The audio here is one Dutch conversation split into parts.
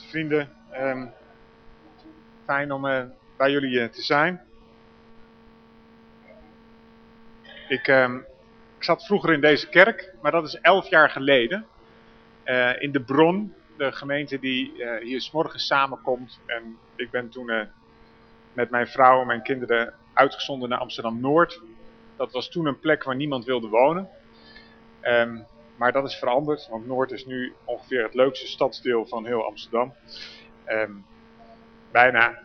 vrienden. Ehm, fijn om uh, bij jullie uh, te zijn. Ik, um, ik, zat vroeger in deze kerk, maar dat is elf jaar geleden. Uh, in de Bron, de gemeente die hier s morgens samenkomt. En ik ben toen met mijn vrouw en mijn kinderen uitgezonden naar Amsterdam-Noord. Dat was toen een plek waar niemand wilde wonen. Um, maar dat is veranderd, want Noord is nu ongeveer het leukste stadsdeel van heel Amsterdam. Um, bijna.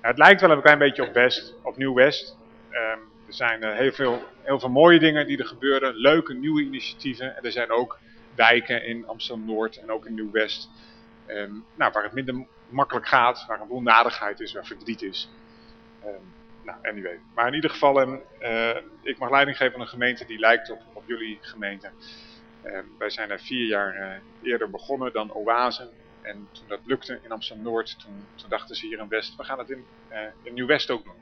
het lijkt wel een klein beetje op West, op Nieuw-West. Um, er zijn uh, heel, veel, heel veel mooie dingen die er gebeuren, leuke nieuwe initiatieven. En er zijn ook wijken in Amsterdam-Noord en ook in Nieuw-West. Um, nou, waar het minder makkelijk gaat, waar een onnadigheid is, waar verdriet is. Nou, anyway. Maar in ieder geval, uh, ik mag leiding geven aan een gemeente die lijkt op, op jullie gemeente. Uh, wij zijn er vier jaar uh, eerder begonnen dan Oase. En toen dat lukte in Amsterdam-Noord, toen, toen, dachten ze hier in West, we gaan het in, in Nieuw-West ook doen.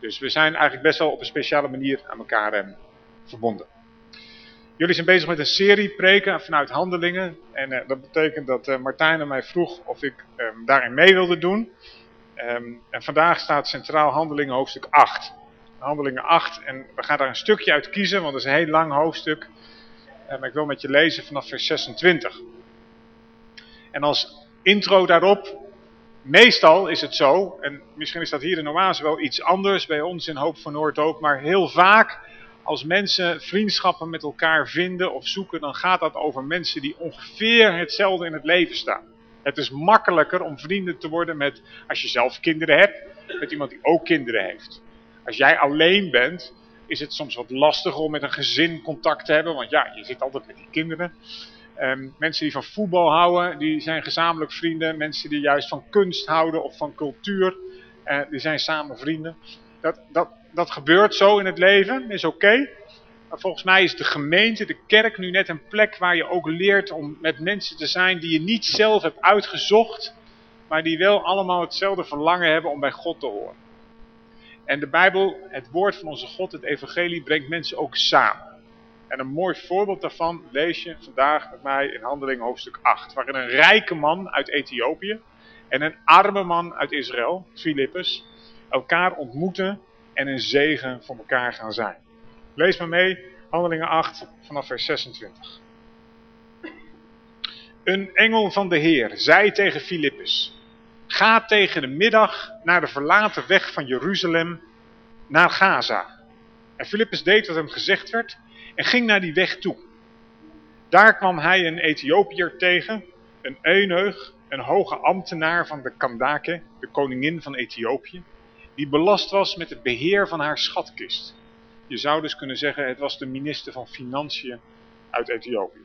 Dus we zijn eigenlijk best wel op een speciale manier aan elkaar verbonden. Jullie zijn bezig met een serie preken vanuit handelingen. En dat betekent dat Martijn mij vroeg of ik ehm, daarin mee wilde doen. Um, en vandaag staat centraal handelingen hoofdstuk 8. Handelingen 8 en we gaan daar een stukje uit kiezen, want het is een heel lang hoofdstuk. Um, ik wil met je lezen vanaf vers 26. En als intro daarop, meestal is het zo, en misschien is dat hier in Oase wel iets anders, bij ons in Hoop van Noord ook, maar heel vaak als mensen vriendschappen met elkaar vinden of zoeken, dan gaat dat over mensen die ongeveer hetzelfde in het leven staan. Het is makkelijker om vrienden te worden met, als je zelf kinderen hebt, met iemand die ook kinderen heeft. Als jij alleen bent, is het soms wat lastiger om met een gezin contact te hebben, want ja, je zit altijd met die kinderen. Um, mensen die van voetbal houden, die zijn gezamenlijk vrienden. Mensen die juist van kunst houden of van cultuur, uh, die zijn samen vrienden. Dat, dat, dat gebeurt zo in het leven, is oké. Maar volgens mij is de gemeente, de kerk nu net een plek waar je ook leert om met mensen te zijn die je niet zelf hebt uitgezocht, maar die wel allemaal hetzelfde verlangen hebben om bij God te horen. En de Bijbel, het woord van onze God, het evangelie, brengt mensen ook samen. En een mooi voorbeeld daarvan lees je vandaag met mij in Handelingen hoofdstuk 8, waarin een rijke man uit Ethiopië en een arme man uit Israël, Filippus, elkaar ontmoeten en een zegen voor elkaar gaan zijn. Lees maar mee, handelingen 8 vanaf vers 26. Een engel van de Heer zei tegen Filippus, ga tegen de middag naar de verlaten weg van Jeruzalem naar Gaza. En Filippus deed wat hem gezegd werd en ging naar die weg toe. Daar kwam hij een Ethiopiër tegen, een eunuch, een hoge ambtenaar van de Kandake, de koningin van Ethiopië, die belast was met het beheer van haar schatkist. Je zou dus kunnen zeggen, het was de minister van Financiën uit Ethiopië.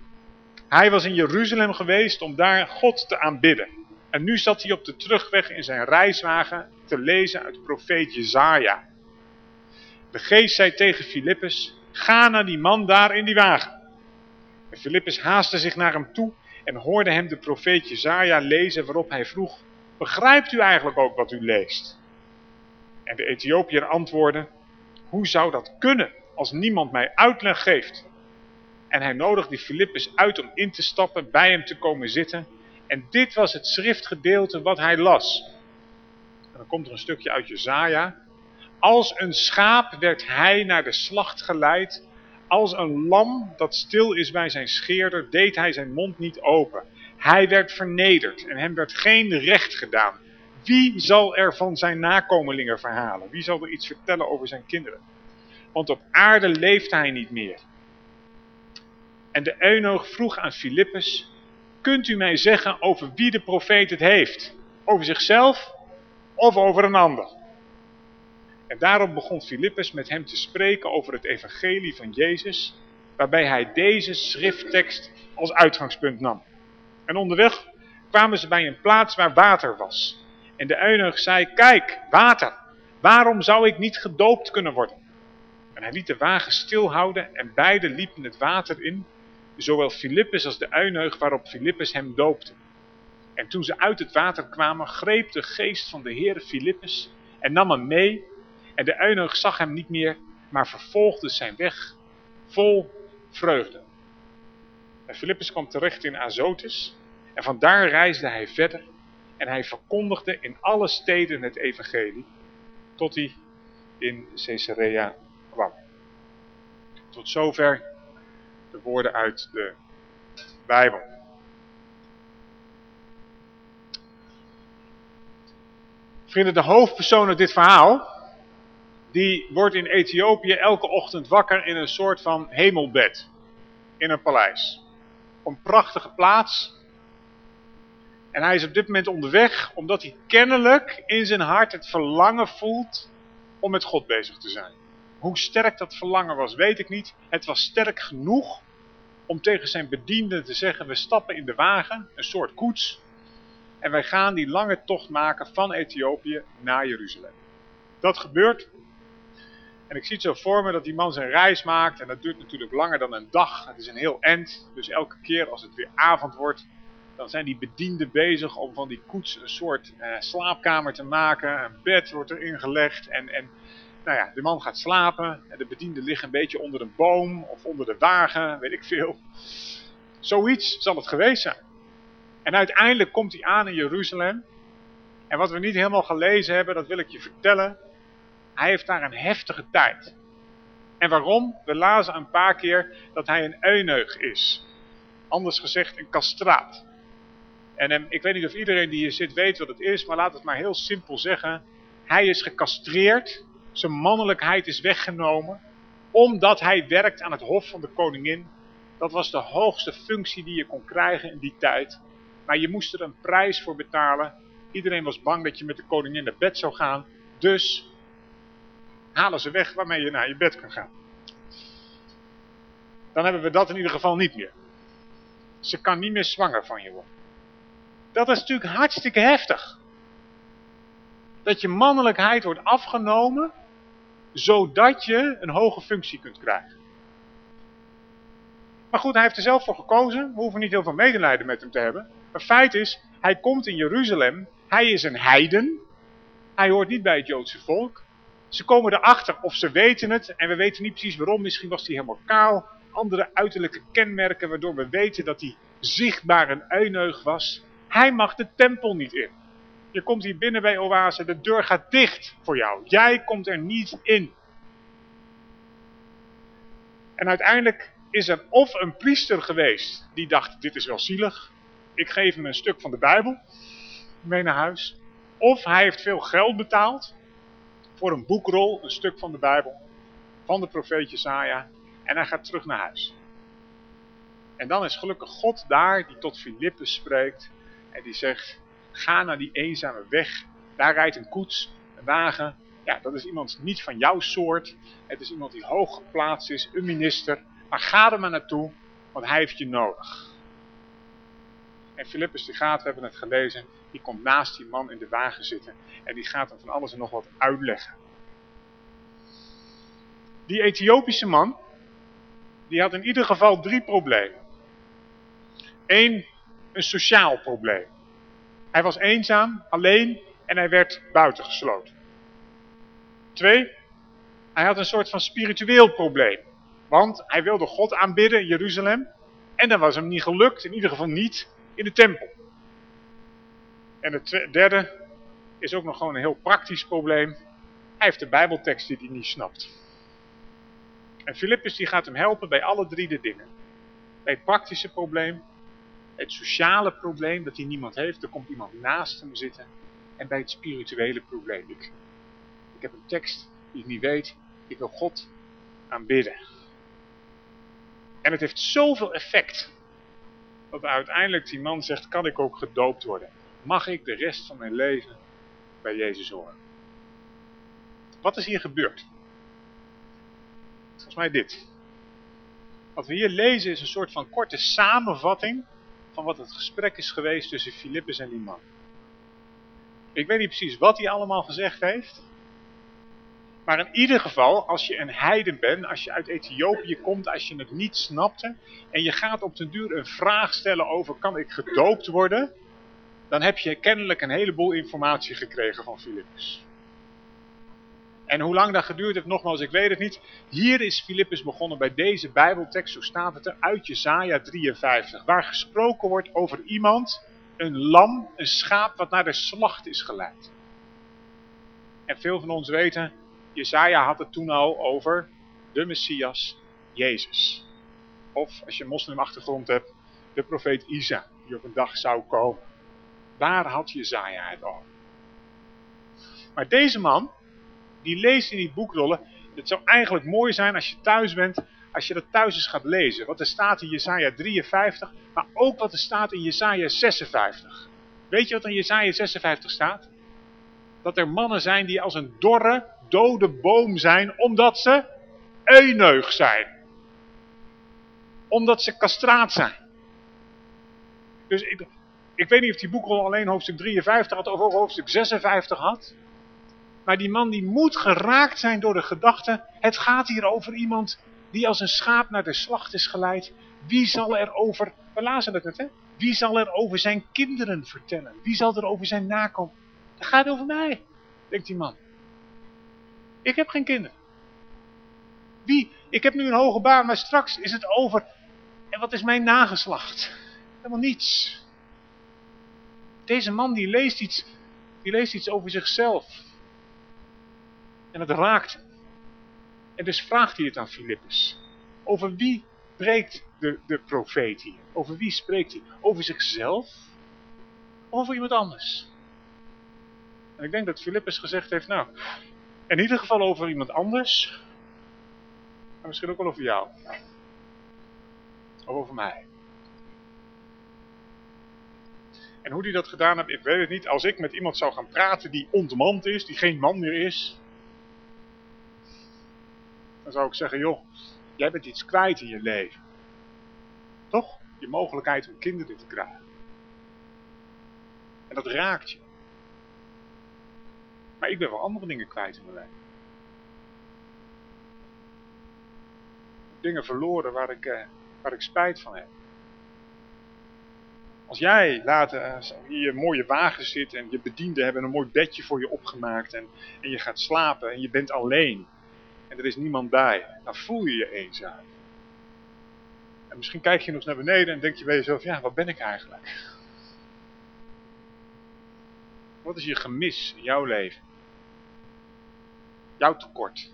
Hij was in Jeruzalem geweest om daar God te aanbidden. En nu zat hij op de terugweg in zijn reiswagen te lezen uit de profeet Jezaja. De geest zei tegen Filippus, ga naar die man daar in die wagen. En Filippus haastte zich naar hem toe en hoorde hem de profeet Jezaja lezen waarop hij vroeg, begrijpt u eigenlijk ook wat u leest? En de Ethiopiër antwoordde, hoe zou dat kunnen als niemand mij uitleg geeft? En hij nodigde Filippus uit om in te stappen, bij hem te komen zitten. En dit was het schriftgedeelte wat hij las. En dan komt er een stukje uit Jezaja. Als een schaap werd hij naar de slacht geleid. Als een lam dat stil is bij zijn scheerder, deed hij zijn mond niet open. Hij werd vernederd en hem werd geen recht gedaan. Wie zal er van zijn nakomelingen verhalen? Wie zal er iets vertellen over zijn kinderen? Want op aarde leeft hij niet meer. En de eunuch vroeg aan Filippus, kunt u mij zeggen over wie de profeet het heeft? Over zichzelf of over een ander? En daarop begon Filippus met hem te spreken over het evangelie van Jezus, waarbij hij deze schrifttekst als uitgangspunt nam. En onderweg kwamen ze bij een plaats waar water was. En de eunuch zei, kijk, water, waarom zou ik niet gedoopt kunnen worden? En hij liet de wagen stilhouden en beiden liepen het water in, zowel Filippus als de eunuch waarop Filippus hem doopte. En toen ze uit het water kwamen, greep de geest van de Heer Filippus en nam hem mee. En de eunuch zag hem niet meer, maar vervolgde zijn weg vol vreugde. En Filippus kwam terecht in Azotus En vandaar reisde hij verder en hij verkondigde in alle steden het evangelie, tot hij in Caesarea kwam. Tot zover de woorden uit de Bijbel. Vrienden, de hoofdpersoon uit dit verhaal, die wordt in Ethiopië elke ochtend wakker in een soort van hemelbed. In een paleis. Een prachtige plaats. En hij is op dit moment onderweg, omdat hij kennelijk in zijn hart het verlangen voelt om met God bezig te zijn. Hoe sterk dat verlangen was, weet ik niet. Het was sterk genoeg om tegen zijn bedienden te zeggen, we stappen in de wagen, een soort koets. En wij gaan die lange tocht maken van Ethiopië naar Jeruzalem. Dat gebeurt. En ik zie het zo voor me dat die man zijn reis maakt. En dat duurt natuurlijk langer dan een dag. Het is een heel end. Dus elke keer als het weer avond wordt, dan zijn die bedienden bezig om van die koets een soort eh, slaapkamer te maken. Een bed wordt erin gelegd. En, en nou ja, de man gaat slapen. En de bedienden liggen een beetje onder een boom of onder de wagen, weet ik veel. Zoiets zal het geweest zijn. En uiteindelijk komt hij aan in Jeruzalem. En wat we niet helemaal gelezen hebben, dat wil ik je vertellen. Hij heeft daar een heftige tijd. En waarom? We lazen een paar keer dat hij een euneug is. Anders gezegd een kastraat. En hem, ik weet niet of iedereen die hier zit weet wat het is, maar laat het maar heel simpel zeggen. Hij is gecastreerd, zijn mannelijkheid is weggenomen, omdat hij werkt aan het hof van de koningin. Dat was de hoogste functie die je kon krijgen in die tijd. Maar je moest er een prijs voor betalen. Iedereen was bang dat je met de koningin naar bed zou gaan. Dus halen ze weg waarmee je naar je bed kan gaan. Dan hebben we dat in ieder geval niet meer. Ze kan niet meer zwanger van je worden. Dat is natuurlijk hartstikke heftig. Dat je mannelijkheid wordt afgenomen, zodat je een hoge functie kunt krijgen. Maar goed, hij heeft er zelf voor gekozen. We hoeven niet heel veel medelijden met hem te hebben. Maar feit is, hij komt in Jeruzalem. Hij is een heiden. Hij hoort niet bij het Joodse volk. Ze komen erachter of ze weten het. En we weten niet precies waarom. Misschien was hij helemaal kaal. Andere uiterlijke kenmerken waardoor we weten dat hij zichtbaar een euneug was. Hij mag de tempel niet in. Je komt hier binnen bij Oase, de deur gaat dicht voor jou. Jij komt er niet in. En uiteindelijk is er of een priester geweest die dacht, dit is wel zielig. Ik geef hem een stuk van de Bijbel mee naar huis. Of hij heeft veel geld betaald voor een boekrol, een stuk van de Bijbel, van de profeet Jesaja. En hij gaat terug naar huis. En dan is gelukkig God daar die tot Filippus spreekt en die zegt, ga naar die eenzame weg. Daar rijdt een koets, een wagen. Ja, dat is iemand niet van jouw soort. Het is iemand die hoog geplaatst is, een minister. Maar ga er maar naartoe, want hij heeft je nodig. En Filippus die gaat, we hebben het gelezen, die komt naast die man in de wagen zitten. En die gaat hem van alles en nog wat uitleggen. Die Ethiopische man, die had in ieder geval drie problemen. Eén, een sociaal probleem. Hij was eenzaam, alleen en hij werd buitengesloten. Twee, hij had een soort van spiritueel probleem. Want hij wilde God aanbidden in Jeruzalem. En dat was hem niet gelukt, in ieder geval niet in de tempel. En het derde is ook nog gewoon een heel praktisch probleem. Hij heeft de bijbeltekst die hij niet snapt. En Filippus die gaat hem helpen bij alle drie de dingen. Bij het praktische probleem, het sociale probleem dat hij niemand heeft, er komt iemand naast hem zitten. En bij het spirituele probleem. Ik, ik heb een tekst die ik niet weet, ik wil God aanbidden. En het heeft zoveel effect, dat uiteindelijk die man zegt, kan ik ook gedoopt worden? Mag ik de rest van mijn leven bij Jezus horen? Wat is hier gebeurd? Volgens mij dit. Wat we hier lezen is een soort van korte samenvatting van wat het gesprek is geweest tussen Filippus en die man. Ik weet niet precies wat hij allemaal gezegd heeft. Maar in ieder geval, als je een heiden bent, als je uit Ethiopië komt, als je het niet snapte, en je gaat op den duur een vraag stellen over, kan ik gedoopt worden? Dan heb je kennelijk een heleboel informatie gekregen van Filippus. En hoe lang dat geduurd heeft, nogmaals, ik weet het niet. Hier is Filippus begonnen bij deze Bijbeltekst, zo staat het er, uit Jezaja 53. Waar gesproken wordt over iemand, een lam, een schaap wat naar de slacht is geleid. En veel van ons weten, Jezaja had het toen al over de Messias, Jezus. Of, als je een moslimachtergrond hebt, de profeet Isa, die op een dag zou komen. Daar had Jezaja het over. Maar deze man, die leest in die boekrollen. Het zou eigenlijk mooi zijn als je thuis bent, als je dat thuis eens gaat lezen. Wat er staat in Jesaja 53, maar ook wat er staat in Jesaja 56. Weet je wat in Jesaja 56 staat? Dat er mannen zijn die als een dorre, dode boom zijn, omdat ze euneug zijn. Omdat ze kastraat zijn. Dus ik, ik weet niet of die boekrol alleen hoofdstuk 53 had of ook hoofdstuk 56 had. Maar die man die moet geraakt zijn door de gedachte, het gaat hier over iemand die als een schaap naar de slacht is geleid. Wie zal er over, we lazen het net hè, wie zal er over zijn kinderen vertellen? Wie zal er over zijn nakomen? Dat gaat over mij, denkt die man. Ik heb geen kinderen. Wie? Ik heb nu een hoge baan, maar straks is het over. En wat is mijn nageslacht? Helemaal niets. Deze man die leest iets, die leest iets over zichzelf. En het raakt En dus vraagt hij het aan Filippus. Over wie spreekt de, de profeet hier? Over wie spreekt hij? Over zichzelf? Of over iemand anders? En ik denk dat Filippus gezegd heeft, nou, in ieder geval over iemand anders. Maar misschien ook wel over jou. Of over mij. En hoe hij dat gedaan heeft, ik weet het niet. Als ik met iemand zou gaan praten die ontmand is, die geen man meer is. Dan zou ik zeggen, joh, jij bent iets kwijt in je leven. Toch? Je mogelijkheid om kinderen te krijgen. En dat raakt je. Maar ik ben wel andere dingen kwijt in mijn leven. Dingen verloren waar ik, eh, waar ik spijt van heb. Als jij later uh, in je mooie wagen zit en je bedienden hebben een mooi bedje voor je opgemaakt en, en je gaat slapen en je bent alleen er is niemand bij, dan voel je je eenzaam. En misschien kijk je nog eens naar beneden en denk je bij jezelf, ja, wat ben ik eigenlijk? Wat is je gemis in jouw leven? Jouw tekort.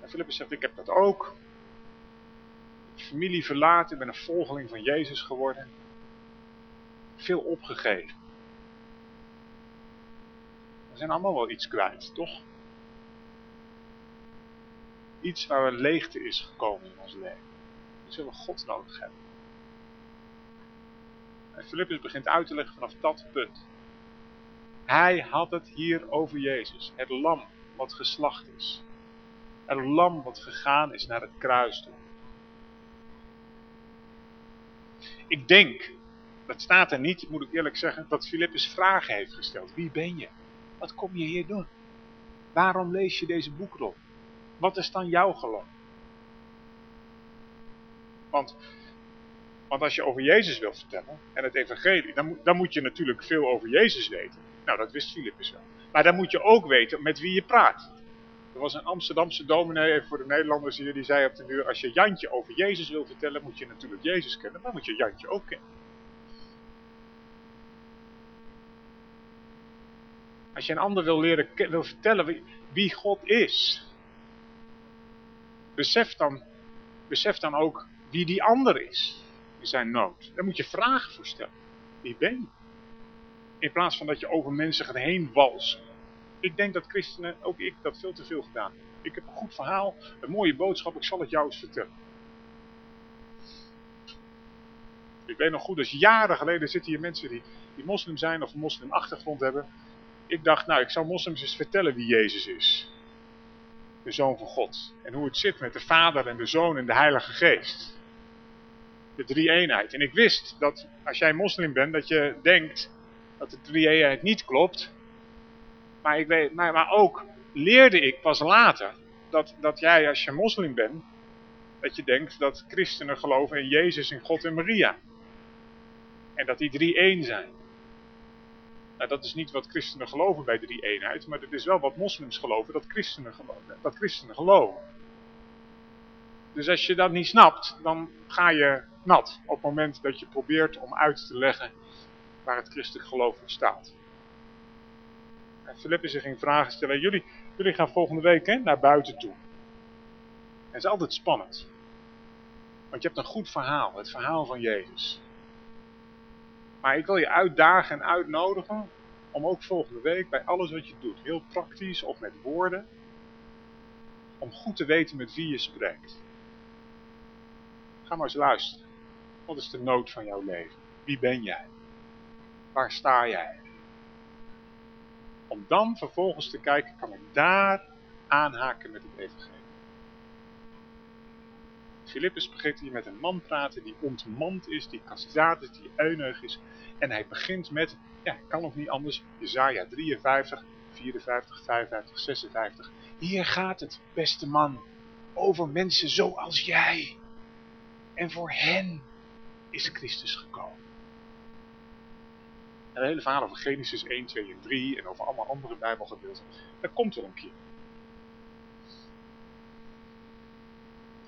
En Philippus zegt, ik heb dat ook. Familie verlaten, ik ben een volgeling van Jezus geworden. Veel opgegeven. We zijn allemaal wel iets kwijt, toch? Iets waar een leegte is gekomen in ons leven. We zullen God nodig hebben. En Philippus begint uit te leggen vanaf dat punt. Hij had het hier over Jezus. Het lam wat geslacht is. Het lam wat gegaan is naar het kruis toe. Ik denk, dat staat er niet, moet ik eerlijk zeggen, dat Filippus vragen heeft gesteld. Wie ben je? Wat kom je hier doen? Waarom lees je deze boekrol? Wat is dan jouw geloof? Want, want als je over Jezus wil vertellen en het evangelie, dan, dan moet je natuurlijk veel over Jezus weten. Nou, dat wist Filippus wel. Maar dan moet je ook weten met wie je praat. Er was een Amsterdamse dominee, voor de Nederlanders hier, die zei op de deur, als je Jantje over Jezus wil vertellen, moet je natuurlijk Jezus kennen, maar moet je Jantje ook kennen. Als je een ander wil leren wil vertellen wie, wie God is, besef dan, besef dan ook wie die ander is in zijn nood. Daar moet je vragen voor stellen. Wie ben je? In plaats van dat je over mensen gaat heen walsen. Ik denk dat christenen, ook ik, dat veel te veel gedaan Ik heb een goed verhaal, een mooie boodschap, ik zal het jou eens vertellen. Ik weet nog goed, dus jaren geleden zitten hier mensen die, die moslim zijn of een moslimachtergrond hebben. Ik dacht, nou, ik zou moslims eens vertellen wie Jezus is de Zoon van God. En hoe het zit met de Vader en de Zoon en de Heilige Geest. De drie-eenheid. En ik wist dat als jij moslim bent, dat je denkt dat de drie-eenheid niet klopt. Maar, ik weet, maar, ook leerde ik pas later dat, dat jij als je moslim bent, dat je denkt dat christenen geloven in Jezus, in God en Maria. En dat die drie één zijn. Nou, dat is niet wat christenen geloven bij de drie eenheid, maar dat is wel wat moslims geloven dat christenen geloven. Dat christenen geloven. Dus als je dat niet snapt, dan ga je nat op het moment dat je probeert om uit te leggen waar het christelijk geloof voor staat. En Philippus ging vragen stellen, jullie, jullie gaan volgende week hè, naar buiten toe. Het is altijd spannend. Want je hebt een goed verhaal, het verhaal van Jezus. Maar ik wil je uitdagen en uitnodigen om ook volgende week bij alles wat je doet, heel praktisch of met woorden, om goed te weten met wie je spreekt. Ga maar eens luisteren. Wat is de nood van jouw leven? Wie ben jij? Waar sta jij? Om dan vervolgens te kijken, kan ik daar aanhaken met het evangelie. Filippus begint hier met een man praten die ontmand is, die kastraat is, die euneug is. En hij begint met, ja, kan ook niet anders, Jezaja 53, 54, 55, 56. Hier gaat het, beste man, over mensen zoals jij. En voor hen is Christus gekomen. En het hele verhaal over Genesis 1, 2 en 3 en over allemaal andere bijbelgedeelten, dat komt er een keer.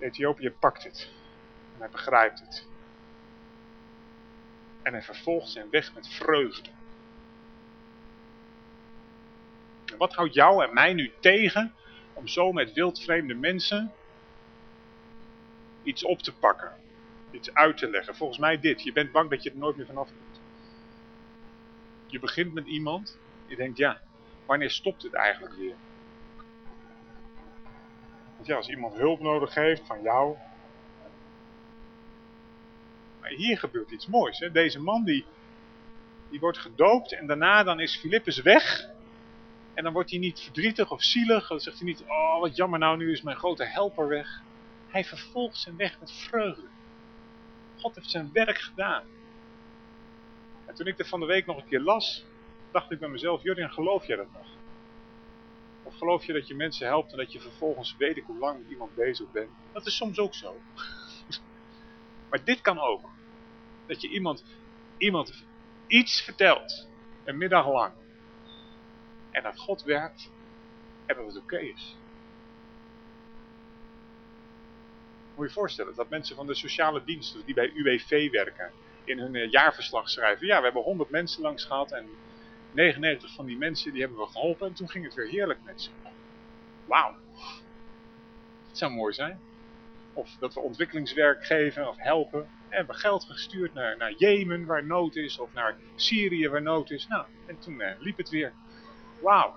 Ethiopië pakt het. En hij begrijpt het. En hij vervolgt zijn weg met vreugde. Wat houdt jou en mij nu tegen om zo met wildvreemde mensen iets op te pakken? Iets uit te leggen. Volgens mij dit. Je bent bang dat je er nooit meer vanaf komt. Je begint met iemand. Je denkt, ja, wanneer stopt het eigenlijk weer? Ja, als iemand hulp nodig heeft van jou. Maar hier gebeurt iets moois. Hè? Deze man die, die wordt gedoopt en daarna dan is Filippus weg. En dan wordt hij niet verdrietig of zielig. Dan zegt hij niet, oh wat jammer nou, nu is mijn grote helper weg. Hij vervolgt zijn weg met vreugde. God heeft zijn werk gedaan. En toen ik er van de week nog een keer las, dacht ik bij mezelf, Jurgen, geloof jij dat nog? Of geloof je dat je mensen helpt en dat je vervolgens weet ik hoe lang met iemand bezig bent? Dat is soms ook zo. maar dit kan ook. Dat je iemand, iemand iets vertelt, een middag lang. En dat God werkt en dat het oké is. Moet je je voorstellen dat mensen van de sociale diensten die bij UWV werken, in hun eh, jaarverslag schrijven. Ja, we hebben 100 mensen langs gehad en 99 van die mensen die hebben we geholpen en toen ging het weer heerlijk met ze. Wauw. Dat zou mooi zijn. Of dat we ontwikkelingswerk geven of helpen. We hebben geld gestuurd naar, naar Jemen waar nood is of naar Syrië waar nood is. Nou, en toen eh, liep het weer. Wauw.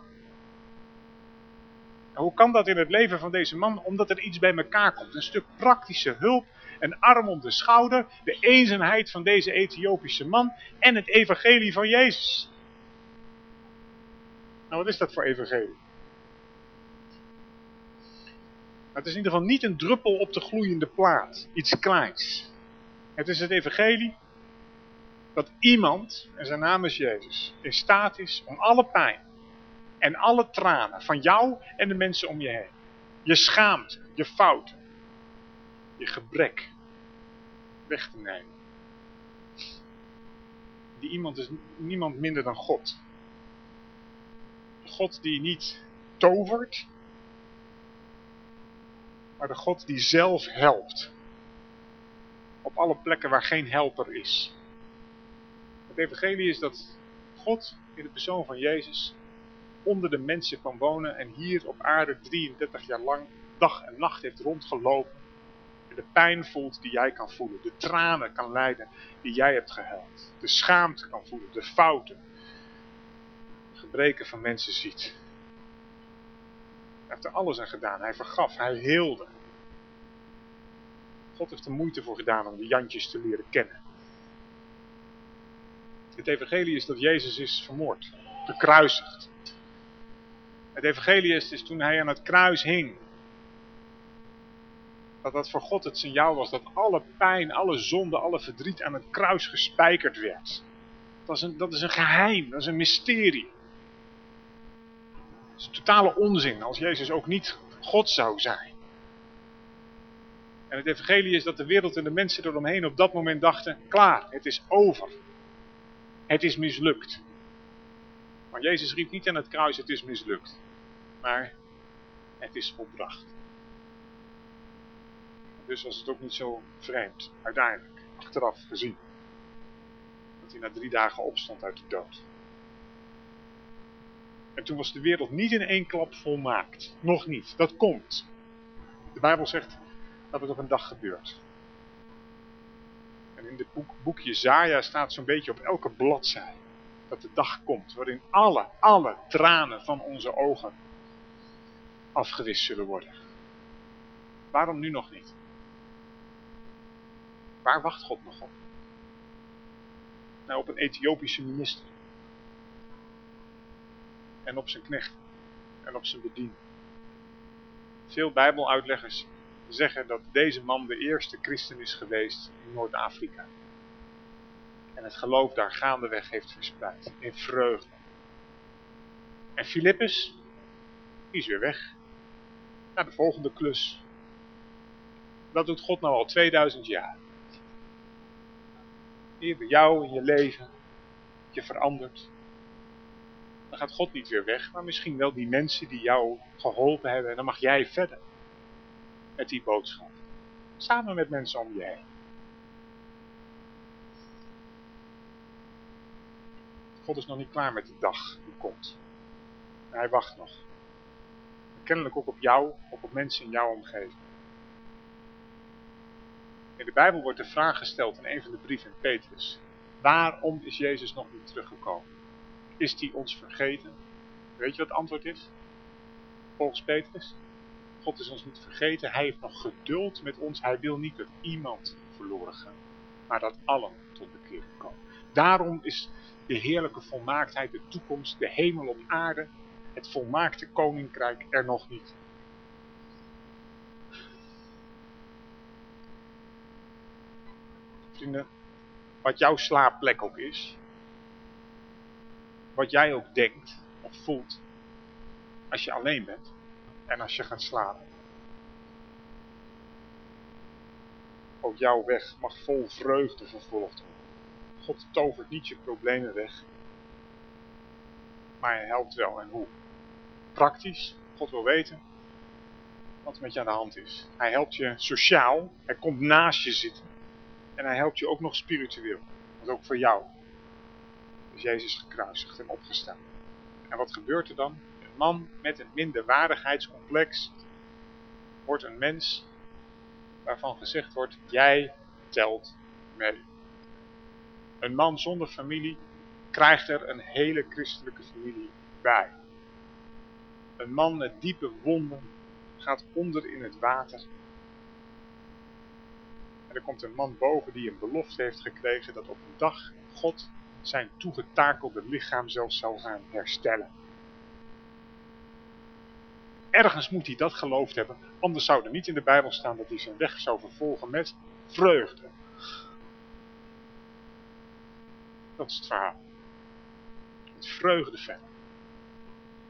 Hoe kan dat in het leven van deze man? Omdat er iets bij elkaar komt. Een stuk praktische hulp, een arm om de schouder, de eenzaamheid van deze Ethiopische man en het evangelie van Jezus. Nou, wat is dat voor evangelie? het is in ieder geval niet een druppel op de gloeiende plaat. Iets kleins. Het is het evangelie dat iemand, en zijn naam is Jezus, in staat is om alle pijn en alle tranen van jou en de mensen om je heen, je schaamte, je fouten, je gebrek, weg te nemen. Die iemand is niemand minder dan God. God die niet tovert, maar de God die zelf helpt. Op alle plekken waar geen helper is. Het evangelie is dat God in de persoon van Jezus onder de mensen kan wonen en hier op aarde 33 jaar lang dag en nacht heeft rondgelopen. En de pijn voelt die jij kan voelen, de tranen kan lijden die jij hebt gehuild. De schaamte kan voelen, de fouten, gebreken van mensen ziet. Hij heeft er alles aan gedaan. Hij vergaf, hij heelde. God heeft er moeite voor gedaan om de Jantjes te leren kennen. Het evangelie is dat Jezus is vermoord, gekruisigd. Het evangelie is, is toen hij aan het kruis hing. Dat dat voor God het signaal was dat alle pijn, alle zonde, alle verdriet aan het kruis gespijkerd werd. Dat is een, dat is een geheim, dat is een mysterie. Het is totale onzin als Jezus ook niet God zou zijn. En het evangelie is dat de wereld en de mensen eromheen op dat moment dachten, klaar, het is over. Het is mislukt. Maar Jezus riep niet aan het kruis, het is mislukt. Maar het is volbracht. Dus was het ook niet zo vreemd, uiteindelijk, achteraf gezien. Dat hij na drie dagen opstond uit de dood. En toen was de wereld niet in één klap volmaakt. Nog niet. Dat komt. De Bijbel zegt dat het op een dag gebeurt. En in het boek, boek Jezaja staat zo'n beetje op elke bladzij dat de dag komt waarin alle, alle tranen van onze ogen afgewist zullen worden. Waarom nu nog niet? Waar wacht God nog op? Nou, op een Ethiopische minister. En op zijn knecht. En op zijn bediening. Veel bijbeluitleggers zeggen dat deze man de eerste christen is geweest in Noord-Afrika. En het geloof daar gaandeweg heeft verspreid. In vreugde. En Filippus, die is weer weg. Naar de volgende klus. Dat doet God nou al 2000 jaar. Hier bij jou in je leven. Je verandert. Dan gaat God niet weer weg, maar misschien wel die mensen die jou geholpen hebben. En dan mag jij verder met die boodschap. Samen met mensen om je heen. God is nog niet klaar met de dag die komt. hij wacht nog. En kennelijk ook op jou, of op mensen in jouw omgeving. In de Bijbel wordt de vraag gesteld in een van de brieven in Petrus. Waarom is Jezus nog niet teruggekomen? Is hij ons vergeten? Weet je wat het antwoord is? Volgens Petrus. God is ons niet vergeten. Hij heeft nog geduld met ons. Hij wil niet dat iemand verloren gaat. Maar dat allen tot bekering komen. Daarom is de heerlijke volmaaktheid, de toekomst, de hemel op aarde, het volmaakte koninkrijk er nog niet. Vrienden, wat jouw slaapplek ook is, wat jij ook denkt of voelt, als je alleen bent en als je gaat slapen. Ook jouw weg mag vol vreugde vervolgd worden. God tovert niet je problemen weg. Maar hij helpt wel. En hoe? Praktisch. God wil weten wat er met je aan de hand is. Hij helpt je sociaal. Hij komt naast je zitten. En hij helpt je ook nog spiritueel. Want ook voor jou is Jezus gekruisigd en opgestaan. En wat gebeurt er dan? Een man met een minderwaardigheidscomplex wordt een mens waarvan gezegd wordt, jij telt mee. Een man zonder familie krijgt er een hele christelijke familie bij. Een man met diepe wonden gaat onder in het water. En er komt een man boven die een belofte heeft gekregen dat op een dag God zijn toegetakelde lichaam zelfs zal gaan herstellen. Ergens moet hij dat geloofd hebben, anders zou er niet in de Bijbel staan dat hij zijn weg zou vervolgen met vreugde. Dat is het verhaal. Het vreugde verder.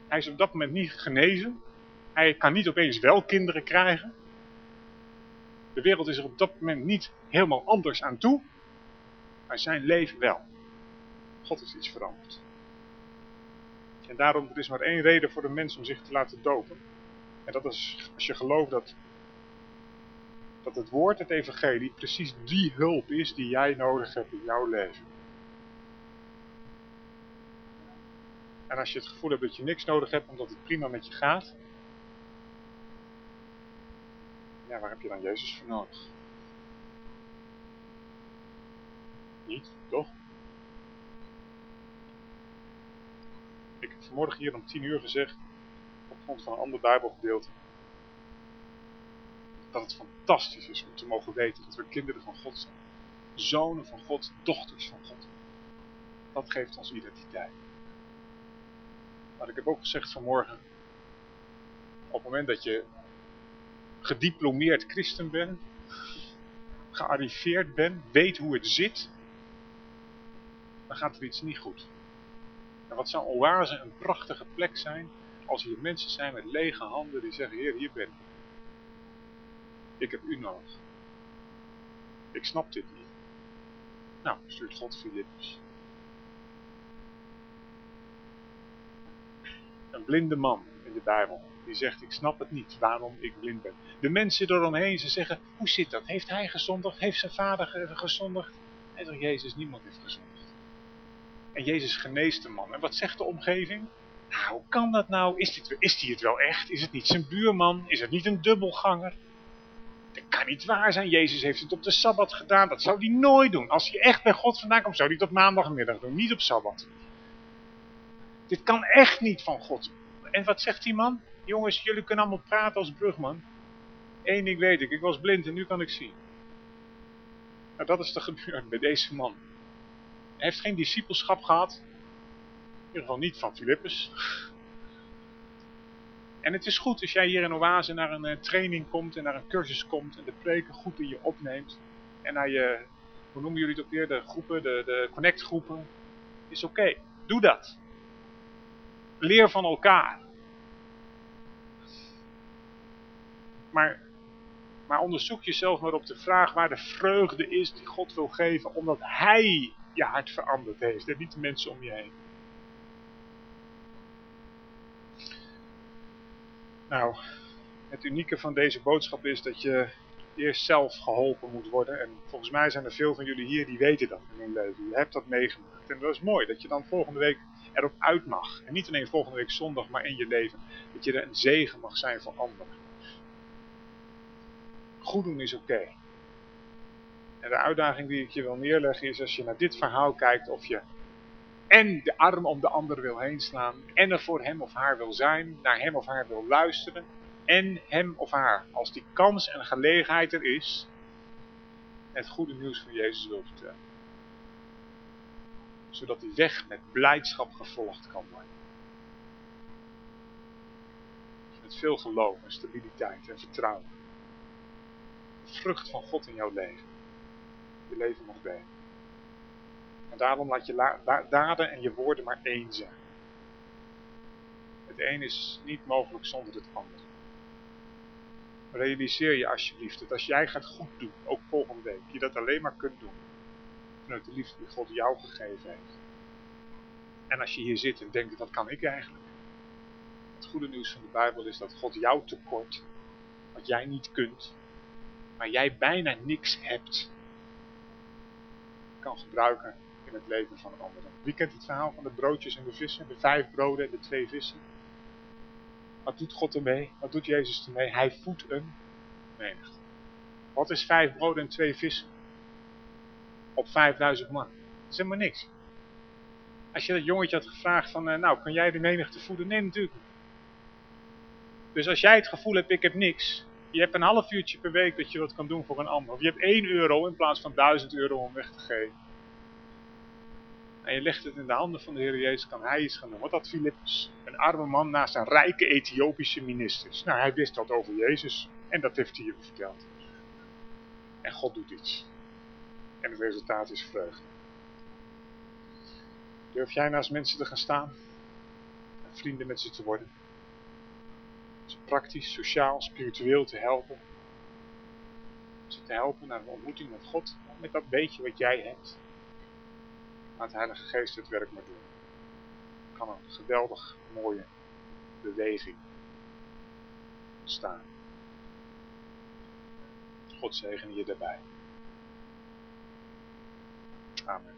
Hij is op dat moment niet genezen. Hij kan niet opeens wel kinderen krijgen. De wereld is er op dat moment niet helemaal anders aan toe. Maar zijn leven wel. God is iets veranderd. En daarom, er is maar één reden voor de mens om zich te laten dopen. En dat is als je gelooft dat, dat het woord, het evangelie, precies die hulp is die jij nodig hebt in jouw leven. En als je het gevoel hebt dat je niks nodig hebt omdat het prima met je gaat. Ja, waar heb je dan Jezus voor nodig? Niet, toch? Ik heb vanmorgen hier om tien uur gezegd, op grond van een ander bijbelgedeelte, dat het fantastisch is om te mogen weten dat we kinderen van God zijn. Zonen van God, dochters van God. Dat geeft ons identiteit. Maar ik heb ook gezegd vanmorgen, op het moment dat je gediplomeerd christen bent, gearriveerd bent, weet hoe het zit, dan gaat er iets niet goed. En wat zou oase een prachtige plek zijn, als hier mensen zijn met lege handen die zeggen, heer, hier ben ik. Ik heb u nodig. Ik snap dit niet. Nou, stuurt God Filippus. een blinde man in de Bijbel. Die zegt, ik snap het niet waarom ik blind ben. De mensen eromheen, ze zeggen, hoe zit dat? Heeft hij gezondigd? Heeft zijn vader gezondigd? Hij zegt, Jezus, niemand heeft gezondigd. En Jezus geneest de man. En wat zegt de omgeving? Nou, hoe kan dat nou? Is, dit, is het wel echt? Is het niet zijn buurman? Is het niet een dubbelganger? Dat kan niet waar zijn. Jezus heeft het op de Sabbat gedaan. Dat zou hij nooit doen. Als hij echt bij God vandaan komt, zou hij het op maandagmiddag doen. Niet op Sabbat. Dit kan echt niet van God. En wat zegt die man? Jongens, jullie kunnen allemaal praten als brugman. Eén ding weet ik, ik was blind en nu kan ik zien. Nou, dat is er gebeurd bij deze man. Heeft geen discipelschap gehad. In ieder geval niet van Filippus. En het is goed als jij hier in Oase naar een uh, training komt en naar een cursus komt en de preken goed in je opneemt. En naar je, hoe noemen jullie het ook weer, de groepen, de, de connect groepen. Is oké, doe dat. Leer van elkaar. Maar, maar onderzoek jezelf maar op de vraag waar de vreugde is die God wil geven. Omdat Hij je hart veranderd heeft en niet de mensen om je heen. Nou, het unieke van deze boodschap is dat je eerst zelf geholpen moet worden. En volgens mij zijn er veel van jullie hier die weten dat in hun leven. Je hebt dat meegemaakt. En dat is mooi, dat je dan volgende week erop uit mag. En niet alleen volgende week zondag, maar in je leven. Dat je er een zegen mag zijn voor anderen. Goed doen is oké. En de uitdaging die ik je wil neerleggen is als je naar dit verhaal kijkt of je en de arm om de ander wil heen slaan en er voor hem of haar wil zijn, naar hem of haar wil luisteren en hem of haar, als die kans en gelegenheid er is, het goede nieuws van Jezus wil vertellen. Zodat die weg met blijdschap gevolgd kan worden. Met veel geloof en stabiliteit en vertrouwen. Vrucht van God in jouw leven. Je leven mag delen. En daarom laat je daden en je woorden maar één zijn. Het een is niet mogelijk zonder het ander. Realiseer je alsjeblieft dat als jij gaat goed doen, ook volgende week, je dat alleen maar kunt doen. Vanuit de liefde die God jou gegeven heeft. En als je hier zit en denkt, dat kan ik eigenlijk. Het goede nieuws van de Bijbel is dat God jou tekort, wat jij niet kunt, maar jij bijna niks hebt, kan gebruiken in het leven van anderen. Wie kent het verhaal van de broodjes en de vissen, de vijf broden en de twee vissen? Wat doet God ermee? Wat doet Jezus ermee? Hij voedt een menigte. Wat is vijf broden en twee vissen? Op vijfduizend man. Dat is helemaal niks. Als je dat jongetje had gevraagd van, uh, nou, kan jij de menigte voeden? Nee, natuurlijk. Dus als jij het gevoel hebt, ik heb niks. Je hebt een half uurtje per week dat je wat kan doen voor een ander. Of je hebt 1 euro in plaats van 1000 euro om weg te geven. En je legt het in de handen van de Heer Jezus, kan hij iets gaan doen. Wat had Filippus? Een arme man naast een rijke Ethiopische ministers. Nou, hij wist wat over Jezus. En dat heeft hij je verteld. En God doet iets. En het resultaat is vreugde. Durf jij naast mensen te gaan staan? En vrienden met ze te worden? Praktisch, sociaal, spiritueel te helpen. Ze te helpen naar een ontmoeting met God. Met dat beetje wat jij hebt. Laat de Heilige Geest het werk maar doen. Het kan een geweldig mooie beweging staan. God zegen je daarbij. Amen.